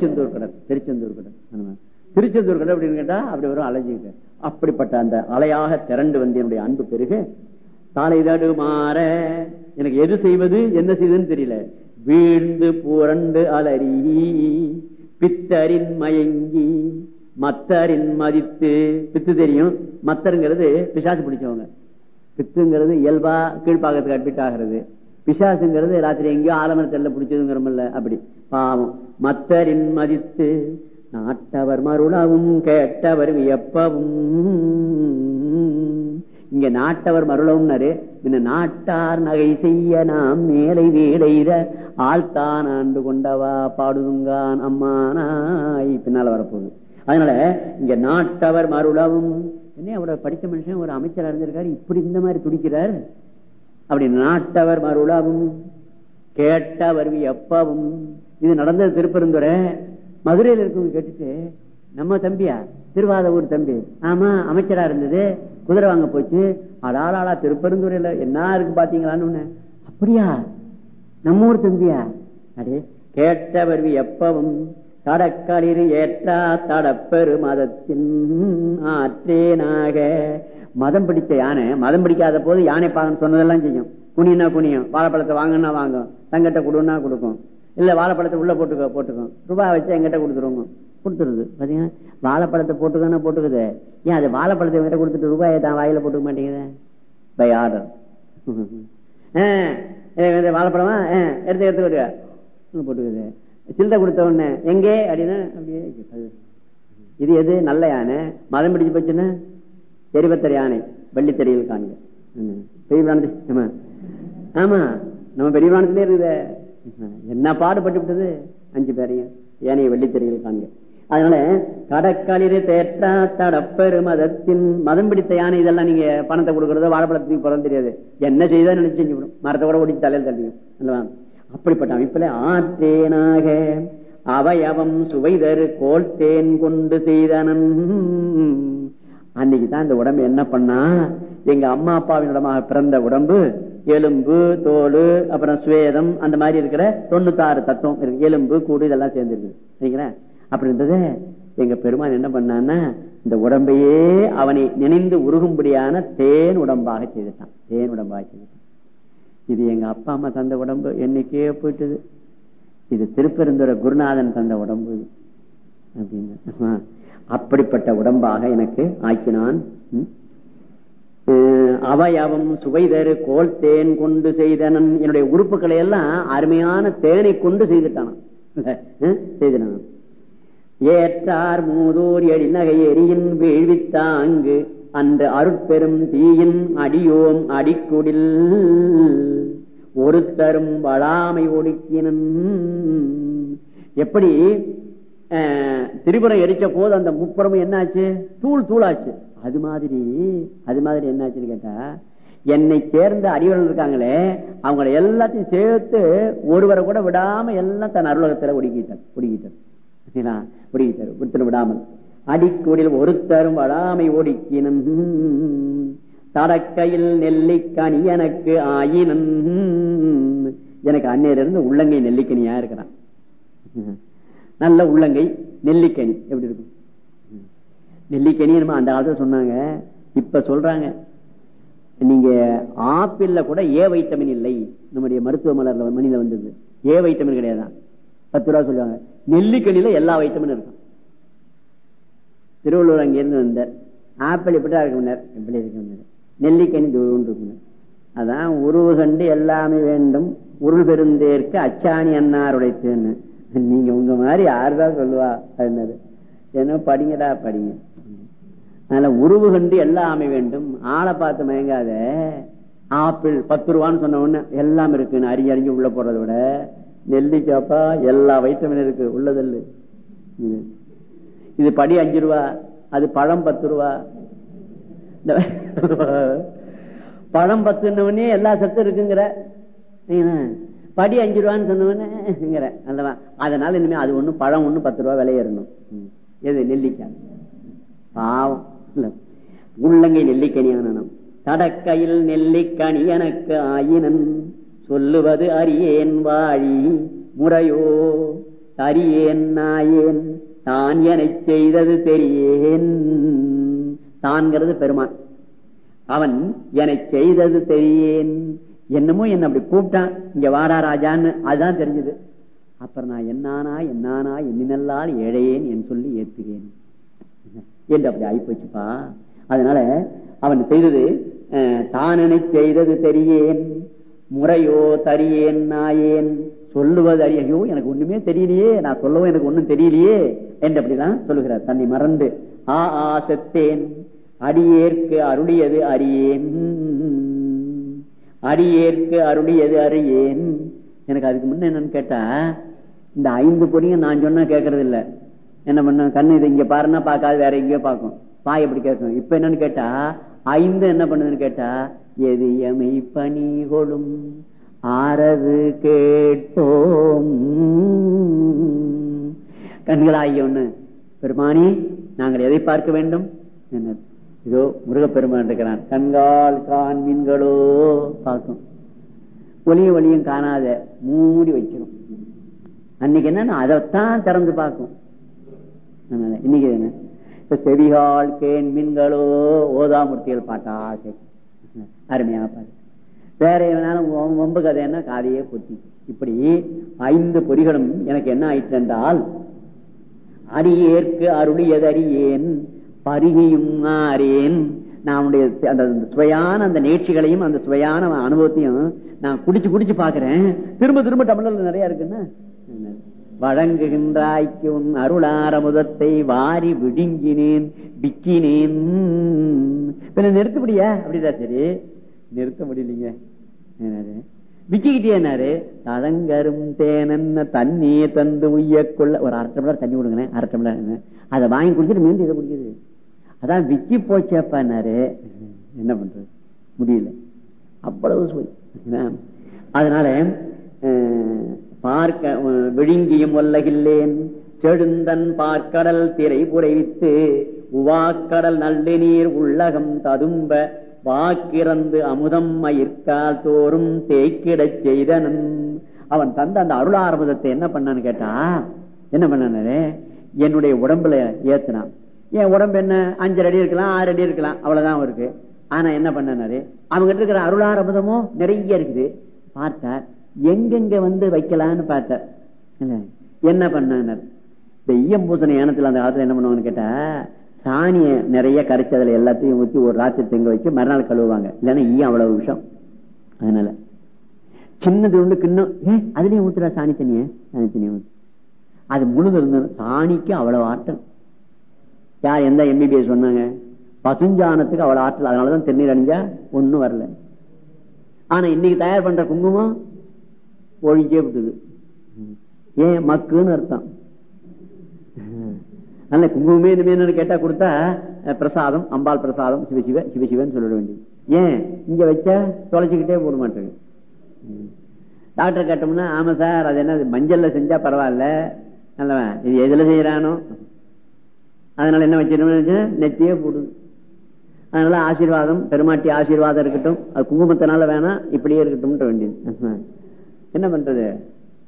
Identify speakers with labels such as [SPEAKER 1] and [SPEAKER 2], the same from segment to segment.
[SPEAKER 1] திருச்செந்தூர் கடல் திருச்செந்தூர் கடல் திருச்செந்தூர் கடல் அப்படின்னு கேட்டா அப்படி வரும் அலைஞ்சுக்கிட்டு. அப்படிப்பட்ட அந்த அலையாக திரண்டு வந்து என்னுடைய அன்பு பெருக தாலை தடுமாற எனக்கு எது செய்வது என்ன செய்வதுன்னு தெரியல. வீழ்ந்து புரண்டு அலறி பித்தரின் மயங்கி மத்தரின் மதித்து பித்து தெரியும். மத்தருங்கிறது பிசாசு பிடிச்சவங்க. பித்துங்கிறது இயல்பா கீழ்பாகத்துக்கு அட்மிட் ஆகிறது. பிசாசுங்கிறது ராத்திரி எங்கேயோ ஆலமரத்தில் பிடிச்சதுங்கிறமல்ல அப்படி. பாவம். மத்தரின் மதித்து நாட்டவர் மருளவும் கேட்டவர் வியப்பவும் இங்க நாட்டவர் மருளவும்னாரு பின்ன நாட்டார் நகை செய்ய நாம் மேலை வேலையிட ஆழ்த்தான் ஆண்டு கொண்டவா பாடுதுங்கான் அம்மானாய். பின்னால வரப்போகுது. அதனால இங்க நாட்டவர் மருளவும் என்ன அவரோட படிச்ச மனுஷன் ஒரு அமைச்சர் இருந்திருக்காரு இப்படி இந்த மாதிரி துடிக்கிறார். அப்படி நாட்டவர் மருளவும் கேட்டவர் எப்பவும் இது நடந்தது திருப்பெருந்துறை. மதுரையில் இருக்கவங்க கேட்டுட்டு நம்ம தம்பியா? திருவாத ஊர் தம்பி. ஆமா அமைச்சரா இருந்தது. குதிரை வாங்க போச்சு. அடாளாளா திருப்பெருந்துறையில என்ன இருக்கு பாத்தீங்களான்னு ஒண்ணு. அப்படியா? நம்ம ஊர் தம்பியா? அடே கேட்டவர் எப்பவும் தடக்களிர் ஏற்றா தடப்பெரு மதத்தின் ஆற்றேனாக. மதம் பிடிச்ச யானை மதம் பிடிக்காத போது யானை பாகன்னு சொன்னதெல்லாம் செய்யும். குனினா குனியும் வாழைப்பழத்தை வாங்கினா வாங்கும் தங்கிட்ட கொடுன்னா கொடுக்கும். இல்ல வாழைப்பழத்தை உள்ள போட்டுக்க போட்டுக்கும். ரூபாய் வச்சு எங்கிட்ட கொடுத்துருவோங்க. கொடுத்துருது. பாத்தீங்கன்னா வாழைப்பழத்தை போட்டுக்கன்னா போட்டுக்குது. ஏன் அது வாழைப்பழத்தை எங்கிட்ட கொடுத்துட்டு ரூபாயை தான் வாயில போட்டுக்க மாட்டேங்குது? By order வாழைப்பழமா? எடுத்து எடுத்து கொடுக்க போட்டுக்குது? சில்லறை கொடுத்த உடனே எங்கே? அப்படின்னா அப்படியே இது எது? நல்ல யானை. மதம் பிடிச்சு போச்சுன்னா? எரிபத்தர் யானை வெள்ளித்தறியில் காண்க. ம். பெரிய பிராணத்து ஆமா. நம்ம பெரிய பிராணத்திலே இருக்குது என்ன பாடுபட்டு விட்டது? அஞ்சு பேரையும். ஏனைய வெள்ளித்தறியில் காண்க. அதனால கடற்களிரு தேற்றா தடப்பெரு மதத்தின் மதம் பிடித்த யானை இதெல்லாம் நீங்க பணத்தை கொடுக்கறதோ வாழைப்பழத்துக்கு பிறந்து தெரியாது. என்ன செய்தா நினைச்சு செஞ்சு விடும். மரத்தை கூட ஓடி தலையில் தள்ளியும் அல்லவா? அப்படிப்பட்ட அமைப்புல ஆற்றேனாக அவயவம் சுவைதரு கோல் தேன் கொண்டு செய்தனன். அன்னைக்கு தான் இந்த உடம்பு என்ன பண்ணா? எங்க அம்மா அப்பாவினிடமாக பிறந்த உடம்பு எலும்பு தோல் அப்புறம் சுவேதம் அந்த மாதிரி இருக்கிற தொண்ணூத்தாறு தத்துவம் இருக்கு. எலும்பு கூடு இதெல்லாம் சேர்ந்துருக்கு சரிங்களா? அப்படி இருந்தது எங்க பெருமான் என்ன பண்ணான்னா இந்த உடம்பையே அவனை நினைந்து உருகும்படியான தேன் உடம்பாக செய்துட்டான். தேன் உடம்பாக செய்துட்டான். இது எங்க அப்பா அம்மா தந்த உடம்பு. என்னைக்கே போயிட்டது. இது திருப்பெருந்துற குருநாதன் தந்த உடம்பு. அப்படின்னு. அப்படிப்பட்ட உடம்பாக எனக்கு ஆக்கினான். அவயவம் சுவைதரு கோல் தேன் கொண்டு செய்தனன். என்னுடைய உறுப்புகளை எல்லாம் அருமையான தேனை கொண்டு செய்துட்டானான் அஹ் செய்தனான். ஏற்றார் மூதூர் எழிநகை எரியின் வீழ்வித்தாங்கு. அந்த அருட்பெரும் தீயின் அடியோம் அடிக்குடில். ஒருத்தரும் வளாமை ஒடுக்கினன். எப்படி? திரிபுரம் எரிச்ச போது அந்த முப்புறமும் என்னாச்சு? தூள் தூளாச்சு. அது மாதிரி அது மாதிரி என்னாச்சுன்னு கேட்டா என்னை சேர்ந்த அடிவர்கள் இருக்காங்களே அவங்களை எல்லாத்தையும் சேர்த்து ஒருவரை கூட விடாம எல்லாம் தன் அருளகத்துல ஒடுக்கிட்டார் ஒடுக்கிட்டார். சரிங்களா? ஒடுக்கிட்டார் ஒருத்தர் விடாமல். அடிக்கூடில் ஒருத்தரும் வடாமை ஒடுக்கினும் தடக்கையில் நெல்லிக்கனி எனக்கு ஆயினும் எனக்கு அன்னையில உள்ளங்கை நெல்லிக்கனியா இருக்கிறான். நல்ல உள்ளங்கை நெல்லிக்கனி. எப்படி இருக்கும் நெல்லிக்கனி நம்ம அந்த காலத்துல சொன்னாங்க. இப்ப சொல்றாங்க. நீங்க ஆப்பிள்ல கூட ஏ வைட்டமின் இல்லை. நம்முடைய மருத்துவ மலர்ல மணியில வந்தது. ஏ வைட்டமின் கிடையாதான் பத்து ரூபா சொல்லுவாங்க. நெல்லிக்கனில எல்லா வைட்டமின் இருக்கும். திருவள்ளூர் அங்கிருந்து வந்தார். ஆப்பிள் இப்படிதான் இருக்கும்னார் எப்படி இருக்கும்னார் நெல்லிக்கனி தூரம் இருக்கும்னார் அதான் உருவு கண்டு எல்லாமே வேண்டும். உருள் பெருந்தேற்கு அச்சாணி அன்னாருடைத்துன்னு நீங்க உங்க மாதிரி யாருதான் சொல்லுவா என்னது? என்ன படிங்கடா படிங்க. அதனால உருவு கண்டு எல்லாம் அமை வேண்டும். ஆளை பார்த்து மயங்காத. ஆப்பிள் பத்து ரூபான்னு சொன்ன உடனே எல்லாம் இருக்குன்னு அறிஞ்சு அறிஞ்சு உள்ள போறதை விட நெல்லிக்காப்பா எல்லா வைட்டமின் இருக்கு உள்ளதல்லு. இது. இது படி அஞ்சு ரூபா அது பழம் பத்து ரூபா. இந்த பழம் பத்துனவனே எல்லா சத்தும் இருக்குங்கிற. படி அஞ்சு ரூபான்னு சொன்னவனேங்கிற அல்லவா? அதனால இனிமே அது ஒண்ணு பழம் ஒண்ணு பத்து ரூபா விலையேறணும் எது? நெல்லிக்காய். பாவம். இல்ல. உள்ளங்கை நெல்லிக்கனியானம் தடக்கையில் நெல்லிக்கனி எனக்கு ஆயினன் சொல்லுவது அரியேன் வாழி முறையோ? தரியேன் நாயேன். தான் என செய்தது தெரியேன். தான்கிறது பெருமான். அவன் என செய்தது தெரியேன். என்னமோ என்ன அப்படி கூப்பிட்டான் இங்க வாரா ராஜான்னு அதுதான் தெரிஞ்சது. அப்புறம் நான் என்னானா என்னானா எண்ணினல்லால் ஏழையேன் என் சொல்லி ஏத்துகிறேன். என்று அப்படி ஆயிப்போச்சுப்பா. அதனால அவன் செய்தது தானனை செய்தது தெரியேன். முறையோ தரியேன் நாயேன். சொல்லுவது அறியோ எனக்கு ஒண்ணுமே தெரியலையே. நான் சொல்லவும் எனக்கு ஒண்ணும் தெரியலையே. என்று அப்படிதான் சொல்லுகிறார். தன்னை மறந்து ஆ ஆ செத்தேன். அடியேற்கு அருளியது அறியேன். அடியேற்கு அருளியது அறியேன். எனக்கு அதுக்கு முன்ன என்னன்னு கேட்டா இந்த ஐந்து பொடியும் நான் சொன்னா கேட்கறது இல்ல என்ன பண்ண கண்ணு இது இங்க பாருன்னா பார்க்காது வேற எங்கேயோ பார்க்கும். பாய் எப்படி கேட்கும். இப்ப என்னன்னு கேட்டா ஐந்து என்ன பண்ணுதுன்னு கேட்டா எது எமை பணி கொடும். ஆறது கேட்போம். கண்களாகிய ஒண்ணு. பெருமானி நாங்கள் எதை பார்க்க வேண்டும்? என்ன இதோ முருகப்பெருமான் இருக்கிறான். கண்கால் காண்மீன்களோ பார்க்கும். ஒளியும் ஒளியும் காணாத மூடி வைக்கணும். அன்னைக்கு என்னன்னா அதைத்தான் திறந்து பார்க்கும். இன்னைக்கு என்ன? இப்ப செவிகால் கேன் மீன்களோ ஓதாமூர்த்திகள் பாட்டா சரி அருமையா பாரு வேற எவனாலும் ஒ- ஒம்பு கதைன்னா காதையே பொத்தி. இப்படி ஐந்து பொறிகளும் எனக்கு என்ன ஆயிற்று என்றால் அடியேற்கு அருளியதறியேன். பருகியும் ஆறேன் நான் உடைய அந்த சுவையான அந்த நேர்ச்சிகளையும் அந்த சுவையான அனுபவத்தையும் நான் குடிச்சு குடிச்சு பாக்குறேன் திரும்ப திரும்ப தமிழ்ல நிறைய இருக்குன்னா வழங்குகின்றாய்க்கு உன் அருளாரமுதத்தை வாரி விடுங்கினேன் விக்கினேன். பின்ன நிறுத்த முடியா அப்படிதான் சரி. நிறுத்த முடியலீங்க. என்னது? விக்கிக்கிட்டே என்னாரு தழங்கரும் தேனன்ன தண்ணியை தந்து உய்யக்குள்ள ஒரு அரை டம்ளர் தண்ணி கொடுங்களேன் அரை டம்ளர் அதை வாங்கி குடிச்சிட்டு மீண்டும் இதை குடிக்குது அதான் விக்கி போச்சேப்பாரு என்ன பண்றது? முடியல. அவ்வளவு சுவை? அதனால பார்க்க விழுங்கியும் ஒல்லகில்லேன். செழுந்தன் பார்க்கடல் திரை புரைவித்து உவாக்கடல் நல்ல நீர் உள்ளகம் ததும்ப வாக்கிறந்து அமுதம் மயிர்கால் தோறும் தேய்க்கிடச் செய்தனன் அவன் தந்த அந்த அருளாரமுதத்தை என்ன பண்ணான்னு கேட்டா என்ன பண்ணானே என்னுடைய உடம்புல ஏத்துனான். என் உடம்பு என்ன? அஞ்சரை அடி இருக்கலாம் ஆறு அடி இருக்கலாம். அவ்வளவுதான் இருக்கு. ஆனா என்ன பண்ணாரு? அவங்க இருக்கிற அருளாரமுதமோ நிறைய இருக்குது. பார்த்தார். எங்கெங்க வந்து வைக்கலான்னு பார்த்தார். என்ன பண்ணார்? இந்த ஈயம் பூசணி யானத்துல அந்த காலத்துல என்ன பண்ணுவாங்கன்னு கேட்டா சாணிய நிறைய கரைச்சி அதுல எல்லாத்தையும் ஊற்றி ஒரு ராத்திரி தெங்க வச்சு மறுநாள் கழுவுவாங்க. இல்லைன்னா ஈயம் அவ்வளவு விஷம். அதனால சின்னது உண்டு கிண்ணம். ஏன் அதுலயும் ஊத்துறா சாணி தண்ணிய? சாணி தண்ணிய அது முழுது இருந்தது. சாணிக்கு அவ்வளவு ஆட்டம். யார் எந்த எம்பிபிஎஸ் சொன்னாங்க? பசுஞ்சானத்துக்கு அவ்வளவு ஆற்றல் அதனாலதான் தென்னீர் அணிஞ்சா ஒண்ணும் வரல. ஆனா இன்னைக்கு தயார் பண்ற குங்குமம் ஒழிஞ்சே விட்டுது ஏன்? மக்குன்னு அர்த்தம். நல்ல குங்குமமே இனிமே கேட்டா கொடுத்தா பிரசாதம் அம்பாள் பிரசாதம் சிவசிவ சிவசிவன் சொல்லிட வேண்டியது. ஏன்? இங்க வச்சா தொலைச்சுக்கிட்டே போட மாட்டேங்க டாக்டர் கேட்டோம்னா ஆமா சார் அது என்ன மஞ்சள்ல செஞ்சா பரவாயில்ல. நல்லவன் இது எதுல செய்யறானோ? அதனால என்ன வச்சிருக்கணும் நெத்தியே போடுது. அதனால ஆசீர்வாதம் பெருமாட்டி ஆசீர்வாதம் இருக்கட்டும். அது குங்குமத்தினால வேணாம் இப்படியே இருக்கட்டும் வேண்டியது. என்ன பண்றது?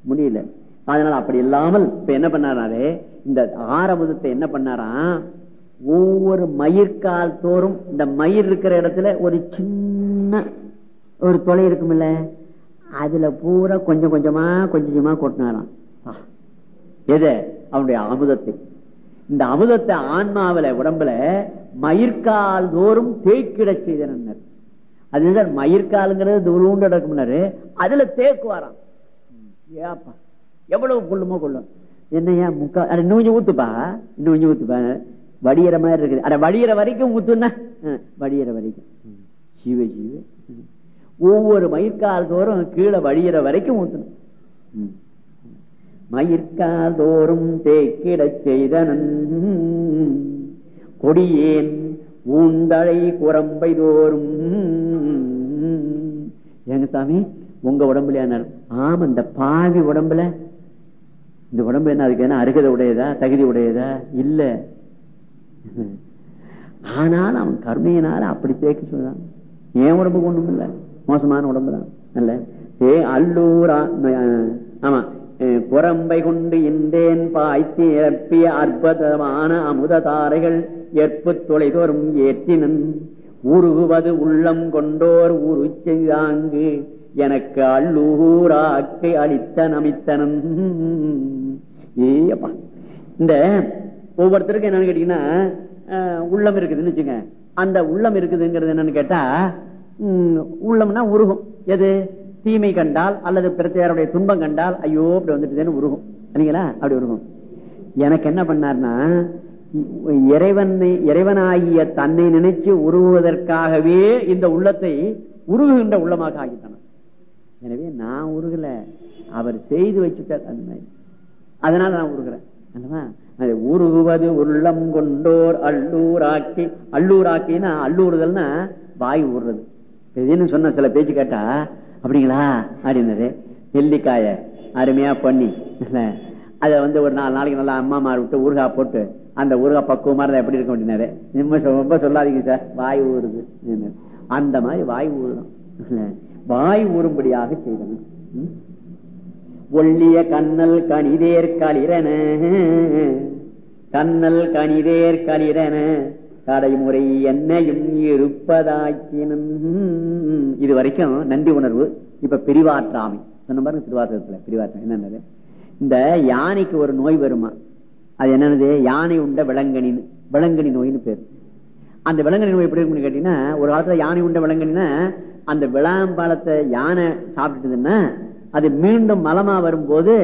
[SPEAKER 1] முடியல. அதனால அப்படி இல்லாமல் இப்ப என்ன பண்ணாரே இந்த ஆரபுதத்தை என்ன பண்ணாராம் ஒவ்வொரு மயிர்கால் தோறும் இந்த மயிர் இருக்கிற இடத்துல ஒரு சின்ன ஒரு தொலை இருக்குமில்ல அதுல பூரா கொஞ்சம் கொஞ்சமா கொஞ்சமா கொட்டினாராம். எது? அவனுடைய அமுதத்தை. இந்த அமுதத்தை ஆன்மாவில உடம்புல மயிர்கால் தோறும் தேய்க்கிட செய்தனர். அது சார் மயிர்காலுங்கிறது தூரூண்டு நடக்கும்னாரு அதுல தேக்குவாராம். ஏப்பா எவ்வளவு கொள்ளுமோ கொள்ளும். என்னையா முக்கா அட இன்னும் கொஞ்சம் ஊத்துப்பா. இன்னும் கொஞ்சம் ஊத்துப்பா. வடிகிற மாதிரி இருக்குது. அட வடிகிற வரைக்கும் ஊத்துன்னா வடிகிற வரைக்கும். ம். சிவ சிவ ஒவ்வொரு மயிர்கால் தோறும் கீழே வடிகிற வரைக்கும் ஊத்தணும். மயிர்காதோறும் தேக்கிடச் செய்தனன். கொடியேன் ஊந்தழை குரம்பை தோறும் ஏங்க சாமி உங்க உடம்புல ஆமா இந்த பாவி உடம்புல. இந்த உடம்பு என்ன அதுக்கு என்ன அருகதை உடையதா தகுதி உடையதா? இல்ல. ஆனால் அவன் கருணையினால அப்படி தேக்க சொல்றான். என் உடம்புக்கு ஒண்ணும் இல்ல மோசமான உடம்பு தான் இல்ல ஏ அல்லூரா ஆமா. உரம்பை கொண்டு இந்தேன் பாய்ச்சி ஏற்பிய அற்புதமான அமுத தாரைகள் ஏற்பு தொலைதோறும் ஏற்றினன். உருகுவது உள்ளம் கொண்டோர் உரு செய்தாங்கு எனக்கு அள்ளூராக்கு அளித்த நமித்தனன். ஏப்பா இந்த ஒவ்வொருத்தருக்கும் என்னன்னு கேட்டீங்கன்னா அஹ், உள்ளம் இருக்குதுன்னு வச்சுங்க அந்த உள்ளம் இருக்குதுங்கிறது என்னன்னு கேட்டா உள்ளம்னா உருகும். எது? தீமை கண்டால் அல்லது பிரத்தையாருடைய துன்பம் கண்டால் ஐயோ இப்படி வந்துட்டு உருகும். சரிங்களா? அப்படி உருகும். எனக்கு என்ன பண்ணார்னா இறைவனை இறைவனாகிய தன்னை நினைச்சு உருகுவதற்காகவே இந்த உள்ளத்தை உருகுகின்ற உள்ளமாக ஆக்கிட்டான் எனவே நான் உருகல. அவர் செய்து வச்சுட்டார் அந்த மாதிரி. அதனால நான் உருகிறேன். அல்லவா? அது உருகுவது உள்ளம் கொண்டோர் அள்ளூராக்கி அள்ளூராக்கின்னா அள்ளூறுதல்னா வாய் ஊறுறது எதுன்னு சொன்ன சில பேச்சு கேட்டா அப்படிங்களா? அப்படின்னது. நெல்லிக்காய அருமையா பண்ணி. அத வந்து ஒரு நாலு நாளைக்கு நல்லா அம்மா மாறி விட்டு ஊறுகா போட்டு அந்த ஊறுகா பக்குவமா இருந்தா எப்படி இருக்கும் அப்படின்னாரு. ரொம்ப ரொம்ப சொல்லாதீங்க சார். வாய் ஊறுது அந்த மாதிரி வாய் ஊறுதான் வாய் ஊறும்படியாக செய்தன ஒல்லிய கண்ணல் கனிதேர் களிரன கண்ணல் கனிதேர் களிரன கடைமுறை என்னையும் இருப்பதாக்கினும். இது வரைக்கும் நன்றி உணர்வு. இப்ப பிரிவாற்றாமை. சொன்ன பாருங்க திருவாசகத்துல பிரிவாற்றம். என்னன்னது இந்த யானைக்கு ஒரு நோய் வருமா? அது என்னன்னது யானை உண்ட விலங்கனின்னு விலங்கனி நோயின்னு பேரு. அந்த விலங்கனி நோய் எப்படி இருக்குன்னு கேட்டீங்கன்னா ஒரு காலத்துல யானை உண்ட விலங்கனின்னா அந்த விளாம்பழத்தை யானை சாப்பிட்டுதுன்னா அது மீண்டும் மலமா வரும்போது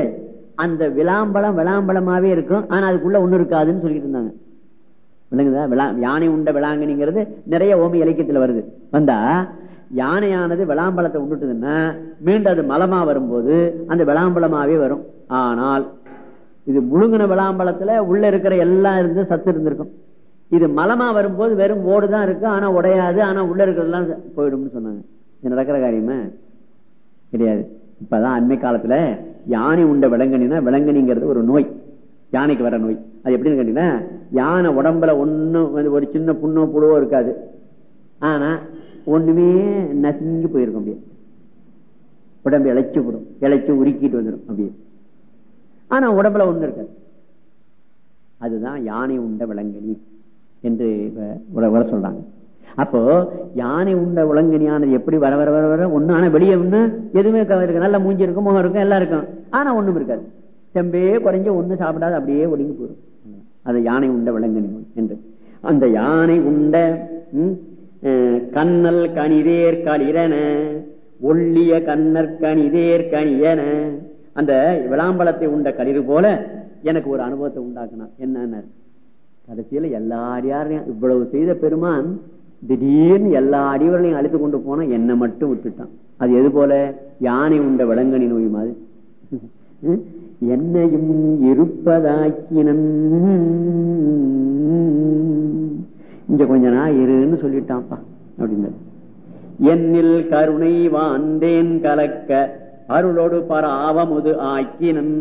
[SPEAKER 1] அந்த விளாம்பழம் விளாம்பழமாவே இருக்கும். ஆனா அதுக்குள்ள ஒண்ணு இருக்காதுன்னு சொல்லிட்டு இருந்தாங்க. விளங்குதா? விளா யானை உண்ட விளாங்கனிங்கிறது நிறைய ஓமி இலக்கியத்துல வருது. வந்தா யானையானது விளாம்பழத்தை உண்டுட்டுதுன்னா மீண்டும் அது மலமா வரும்போது அந்த விளாம்பழமாவே வரும். ஆனால் இது முழுங்கின விளாம்பழத்துல உள்ள இருக்கிற எல்லாம் இருந்து சத்து இருந்திருக்கும். இது மலமா வரும்போது வெறும் ஓடுதான் இருக்கு ஆனா உடையாது ஆனா உள்ள இருக்கிறதெல்லாம் போயிடும்னு சொன்னாங்க. இது நடக்கிற காரியமா? கிடையாது. இப்பதான் அண்மை காலத்துல யானை உண்ட விலங்கனினா விலங்கனிங்கிறது ஒரு நோய். யானைக்கு வர நோய். அது எப்படின்னு கேட்டீங்கன்னா யானை உடம்புல ஒண்ணும் வந்து ஒரு சின்ன புண்ணோ புழுவோ இருக்காது. ஆனா ஒண்ணுமே நசுங்கி போயிருக்கும் அப்படியே. உடம்பு இழைச்சு விடும் இழைச்சி உருக்கிட்டு வந்துடும் அப்படியே. ஆனா உடம்புல ஒண்ணு இருக்காது. அதுதான் யானை உண்ட விலங்கனி என்று வ- வர- சொல்றாங்க. அப்போ யானை உண்ட விலங்கனியானது எப்படி வர வர வர வர? ஒண்ணு ஆனா வெளியே ஒண்ணு எதுவுமே இருக்கு. நல்ல மூஞ்சி இருக்கும் முகம் இருக்கும் எல்லாம் இருக்கும். ஆனா ஒண்ணும் இருக்காது. செம்பே குறைஞ்சு ஒண்ணு சாப்பிடாது அப்படியே ஒடுங்கி போயிடும் அது யானை உண்ட விலங்கனி என்று. அந்த யானை உண்ட கண்ணல் கனிதேர் களிரன ஒள்ளிய கண்ணற் கனிதேர் கனியன அந்த விளாம்பழத்தை உண்ட களிறு போல எனக்கு ஒரு அனுபவத்தை உண்டாக்குனார். என்ன கடைசியில எல்லா அடியாரையும் இவ்வளவு செய்த பெருமான் திடீர்னு எல்லா அடிவர்களையும் அழைத்து கொண்டு போனா என்னை மட்டும் விட்டுட்டான். அது எது போல? யானை உண்ட விலங்கனி நோய் மாதிரி. என்னையும் இருப்பதாக்கினன். இங்க கொஞ்ச நாள் இருன்னு சொல்லிட்டான்ப்பா அப்படின்னு என்னில் கருணை வாந்தேன் கலக்க அருளோடு பராவமுது ஆக்கினன்.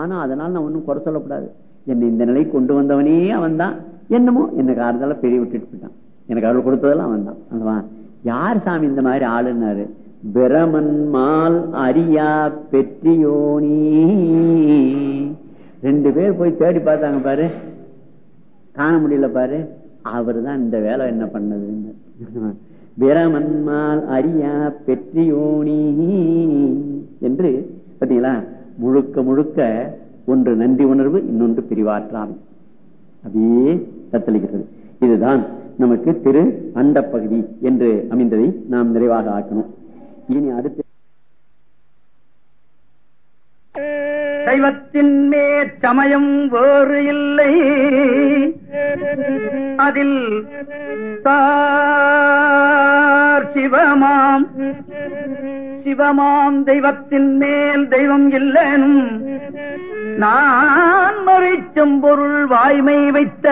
[SPEAKER 1] ஆனா அதனால நான் ஒன்னும் குறை சொல்லக்கூடாது. என்னை இந்த நிலை கொண்டு வந்தவனே அவன் தான் என்னமோ என்ன காரணத்தால பெரிய விட்டுட்டு போயிட்டான். எனக்கு அருள் கொடுத்ததெல்லாம் அவன் தான் யார் சாமி இந்த மாதிரி ஆளுன்னாரு? பிரமன்மால் அரியா பெற்றியோனி. ரெண்டு பேர் போய் தேடி பார்த்தாங்க பாரு. காண முடியல பாரு. அவர் தான் இந்த வேலை என்ன பண்ணது பிரமன்மால் அரியா பெற்றியோனி என்று பார்த்தீங்களா? முழுக்க முழுக்க ஒன்று நன்றி உணர்வு இன்னொன்று பிரிவாற்றாமை அப்படியே தத்தளிக்கிறது. இதுதான் நமக்கு திரு அண்ட பகுதி என்று அமைந்ததை நாம் நிறைவாக ஆக்கணும். இனி அடுத்து.
[SPEAKER 2] சைவத்தின் மேற்சமயம் வேறு இல்லை. அதில் தார் சிவமாம். சிவமாம் தெய்வத்தின் மேல் தெய்வம் இல்லனும். நான் மறைச்சும் பொருள் வாய்மை வைத்த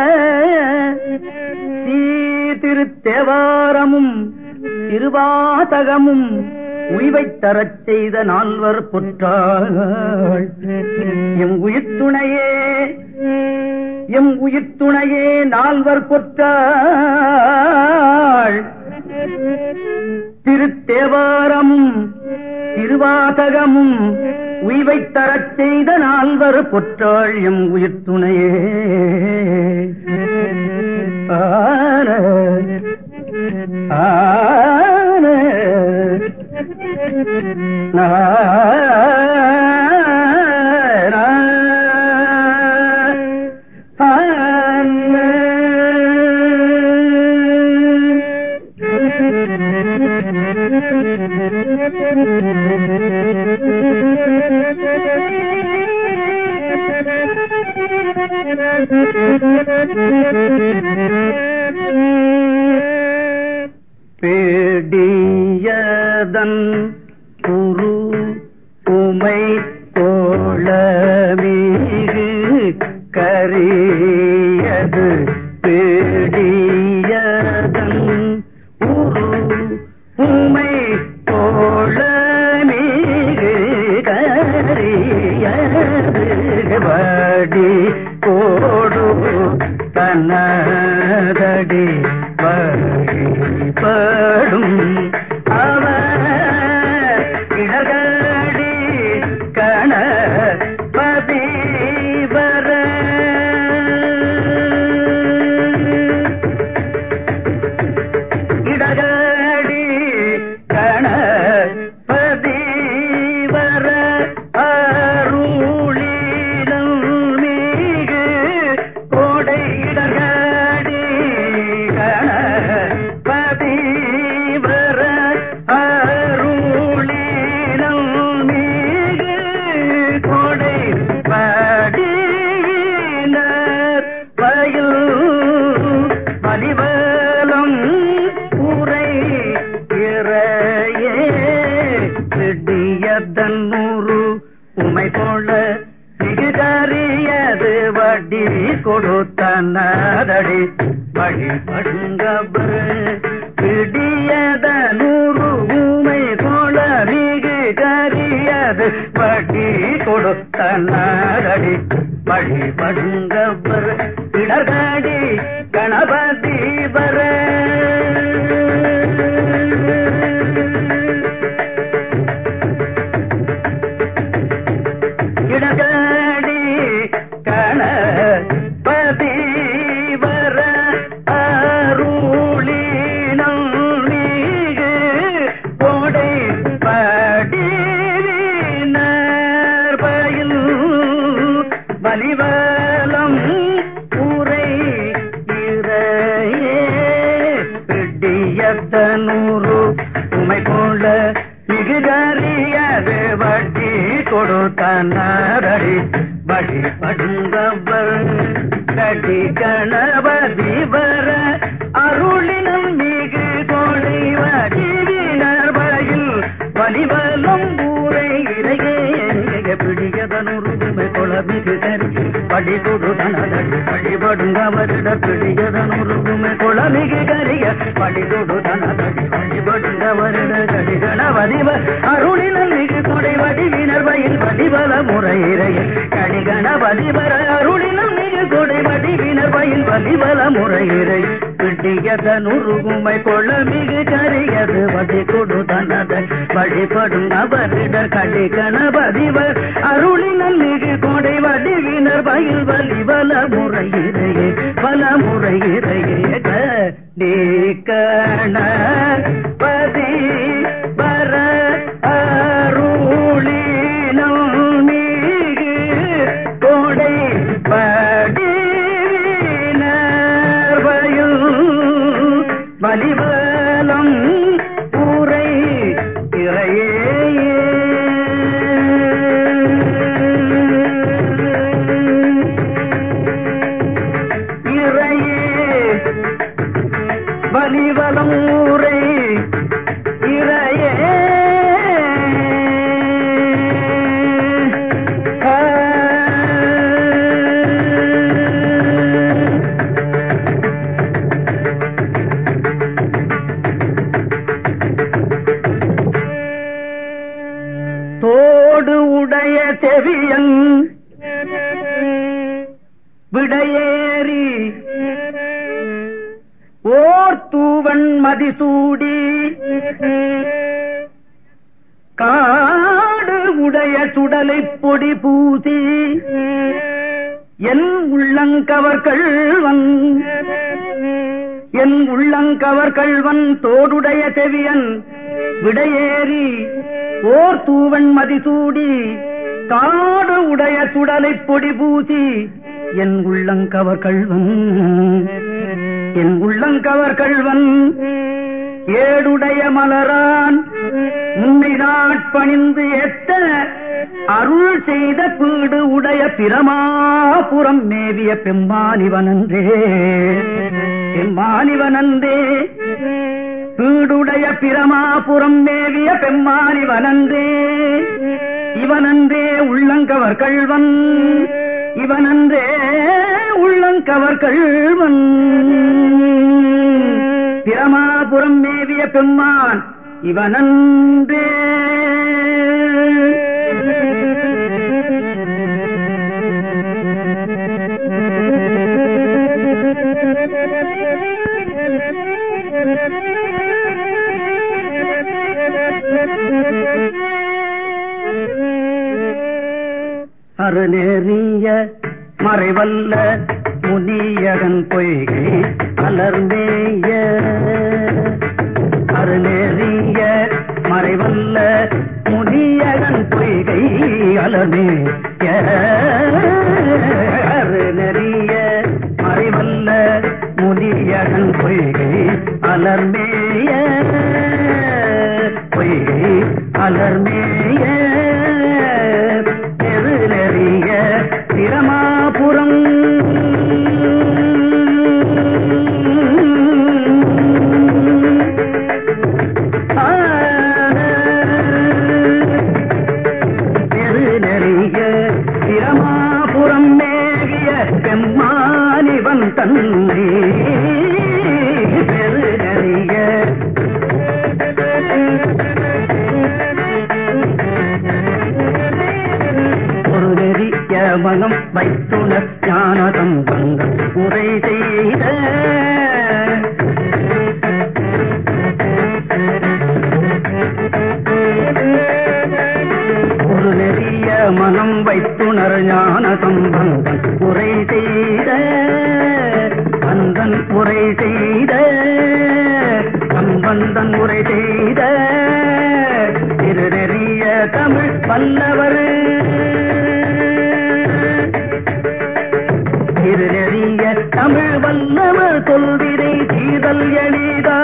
[SPEAKER 2] திருத்தேவாரமும் திருவாதகமும் உய்வைத் தரச் செய்த நால்வர் பொற்றாள் எம் உயிர்த்துணையே எம் உயிர்த்துணையே நால்வர் பொற்றாள் திருத்தேவாரமும் திருவாதகமும் உய்வை தரச் செய்த நால்வர் பொற்றாள். எம் உயிர்த்துணையே. ஆன ஆன. ஆன பேடியதன் கரியது வட்டி கொடுத்தனதடி வழிபடுங்கவர் இடர்கடி கணபதி வர. எனக்கு தெரிஞ்சு கரி படி கொடு தனதடி வழிபடுங்கவரிட பிடியதனுருமை கொளமிகு கரிய. படி கொடு தனதடி வழிபடுங்கவரிட கடி கணபதிவ அருளினல் மிகு கொடை வடிவினர் வயில் வடிவல முறையிறைய. இறையே கடி கணபதிவர அருளினல் கொடை வடிவினர் பயில் வலிவல முறை இறை கொள்ள மிகு கரியது. வடி கொடு தனதடி வழிபடும் அவரிடர் கடி கணபதிவர். அருளினல் மிகு கொடை வடிவினர் பயில் வலிவல முறையிறையே பல முறையிறையே கண வலிவலம் நாடு உடைய சுடலை பொடி பூசி என் உள்ளங்கவர் கள்வன் என் உள்ளங்கவர் கள்வன் தோடுடைய செவியன் விடையேறி ஓர் தூவன் மதிசூடி காடு உடைய சுடலை பொடி பூசி என் உள்ளங்கவர் கள்வன் என் உள்ளங்கவர் கள்வன் ஏடுடைய மலரான் உன்னை ஏத்த அருள் செய்த பீடு உடைய பிரமாபுரம் மேவிய பெம்மானிவனன்றே. பெம்மானிவனந்தே பீடுடைய பிரமாபுரம் மேவிய பெம்மானிவனந்தே இவனன்றே உள்ளங்கவர் கள்வன். இவனன்றே உள்ளங்கவர் கள்வன். பிரமாபுரம் மேவிய பெம்மான் இவனன்றே. அருநேறிய மறைவல்ல முனியகன் பொய்கை அலர்ந்தேய அருநேறிய மறைவல்ல முதியகன் பொய்கை அலர்ந்தேய அருநெறிய மறைவல்ல முதியகன் பொய்கை அலர்மேய பொய்கை அலர்மேய வல்லவர் திருநெறிய தமிழ் வல்லவர் சொல்வினை தீதல் எளிதா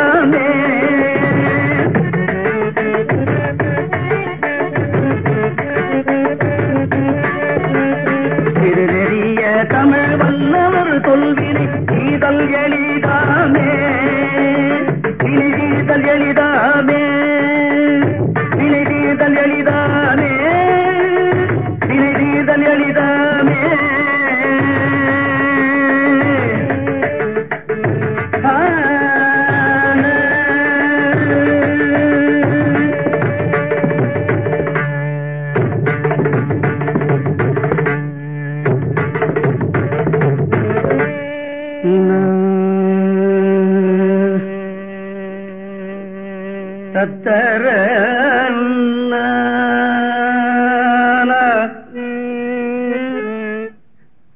[SPEAKER 2] தத்தர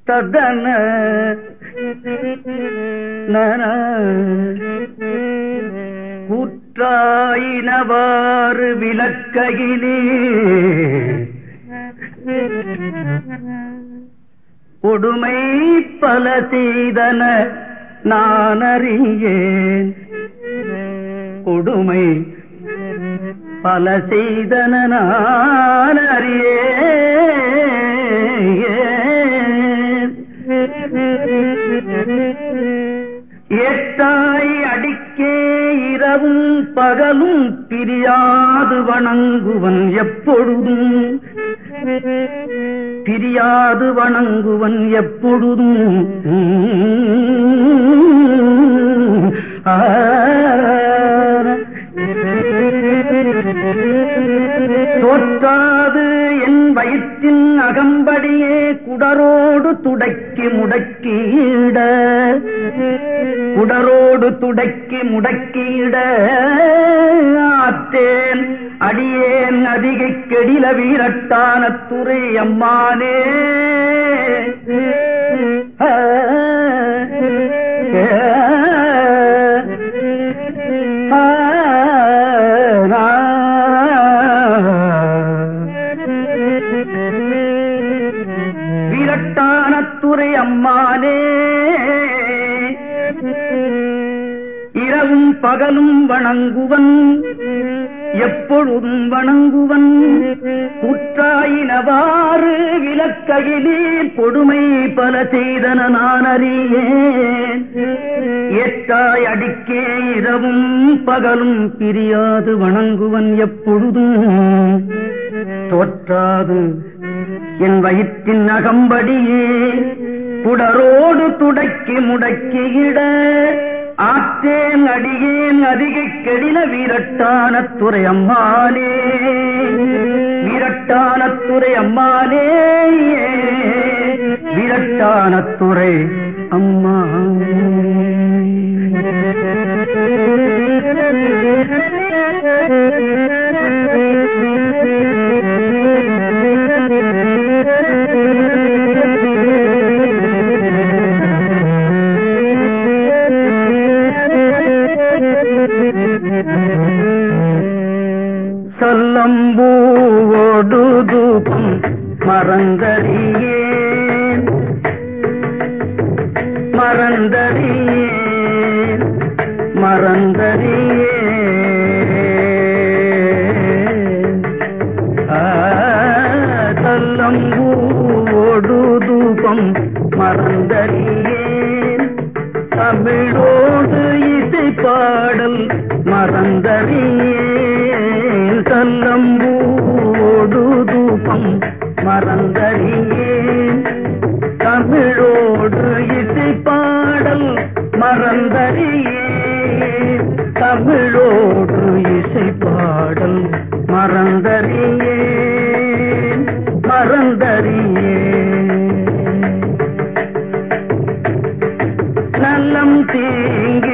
[SPEAKER 2] ததன. நன. கூற்றாயினவாறு விளக்ககினே பல செய்தன நான் அறியேன் ஏட்டாய் அடிக்கே இரவும் பகலும் பிரியாது வணங்குவன் எப்பொழுதும் பிரியாது வணங்குவன் எப்பொழுதும் ஆ. முடக்கியிட ஆத்தேன் அடியேன் அதிகை கெடில வீரட்டான துறை அம்மானே. வணங்குவன். எப்பொழுதும் வணங்குவன். குற்றாயினவாறு விளக்ககிலே கொடுமை பல செய்தன நான் அறியேன். எட்டாய் அடிக்கே இரவும் பகலும் பிரியாது வணங்குவன் எப்பொழுதும். தோற்றாது என் வயிற்றின் அகம்படியே. புடரோடு துடக்கி முடக்கியிட ஆற்றேன் அடியேன் அதிகை கெடில வீரட்டான துறை அம்மானே. வீரட்டான துறை அம்மானே. வீரட்டான துறை அம்மா. Thank you. மறந்தறியேன் மறந்தறியேன். நல்லம் தீங்கிலும்